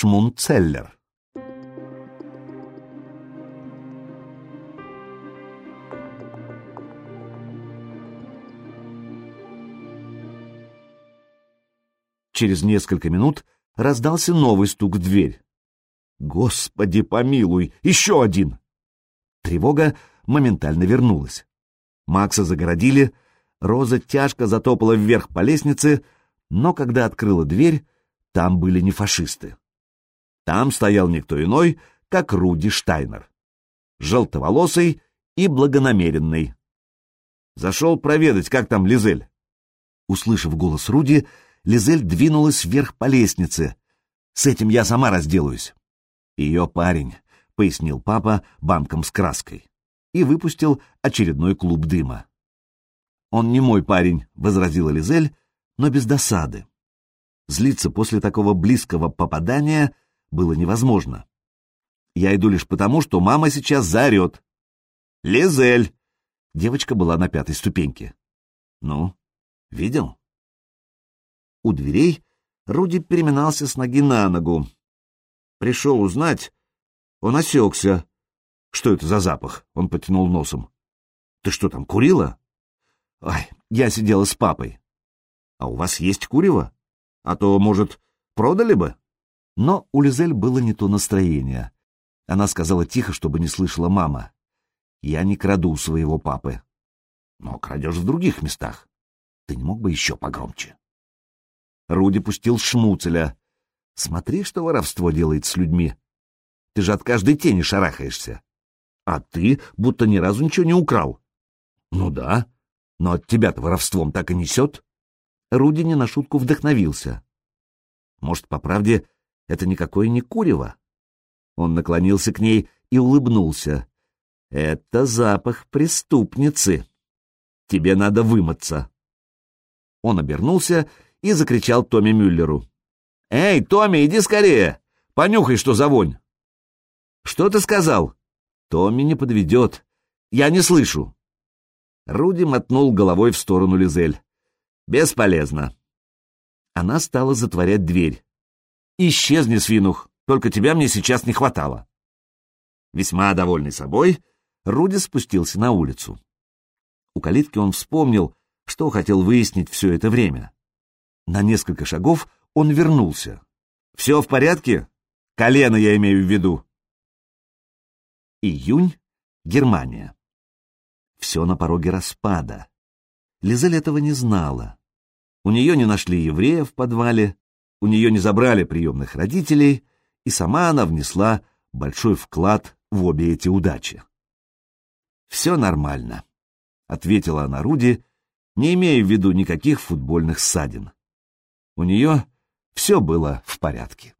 Шмунцеллер. Через несколько минут раздался новый стук в дверь. «Господи помилуй! Еще один!» Тревога моментально вернулась. Макса загородили, Роза тяжко затопала вверх по лестнице, но когда открыла дверь, там были не фашисты. Там стоял никто иной, как Руди Штайнер. Желтоволосый и благонамеренный. Зашел проведать, как там Лизель. Услышав голос Руди, Лизель двинулась вверх по лестнице. «С этим я сама разделаюсь». «Ее парень», — пояснил папа банком с краской. И выпустил очередной клуб дыма. «Он не мой парень», — возразила Лизель, но без досады. Злиться после такого близкого попадания было невозможно. Я иду лишь потому, что мама сейчас заорет. «Лизель!» Девочка была на пятой ступеньке. «Ну, видел?» У дверей Руди переминался с ноги на ногу. Пришел узнать. Он осекся. Что это за запах? Он потянул носом. Ты что там, курила? Ай, я сидела с папой. А у вас есть курево? А то, может, продали бы? Но у Лизель было не то настроение. Она сказала тихо, чтобы не слышала мама. Я не краду своего папы. Но крадешь в других местах. Ты не мог бы еще погромче? Руди пустил шмуцеля. Смотри, что воровство делает с людьми. Ты же от каждой тени шарахаешься. А ты будто ни разу ничего не украл. Ну да, но от тебя-то воровством так и несет. Руди не на шутку вдохновился. Может, по правде, это никакое не курево? Он наклонился к ней и улыбнулся. Это запах преступницы. Тебе надо вымыться. Он обернулся и закричал Томми Мюллеру. «Эй, Томми, иди скорее! Понюхай, что за вонь!» «Что ты сказал?» «Томми не подведет. Я не слышу». Руди мотнул головой в сторону Лизель. «Бесполезно». Она стала затворять дверь. «Исчезни, свинух, только тебя мне сейчас не хватало». Весьма довольный собой, Руди спустился на улицу. У калитки он вспомнил, что хотел выяснить все это время. На несколько шагов он вернулся. «Все в порядке? Колено я имею в виду». Июнь, Германия. Все на пороге распада. Лизель этого не знала. У нее не нашли еврея в подвале, у нее не забрали приемных родителей, и сама она внесла большой вклад в обе эти удачи. «Все нормально», — ответила она Руди, не имея в виду никаких футбольных ссадин. У нее все было в порядке.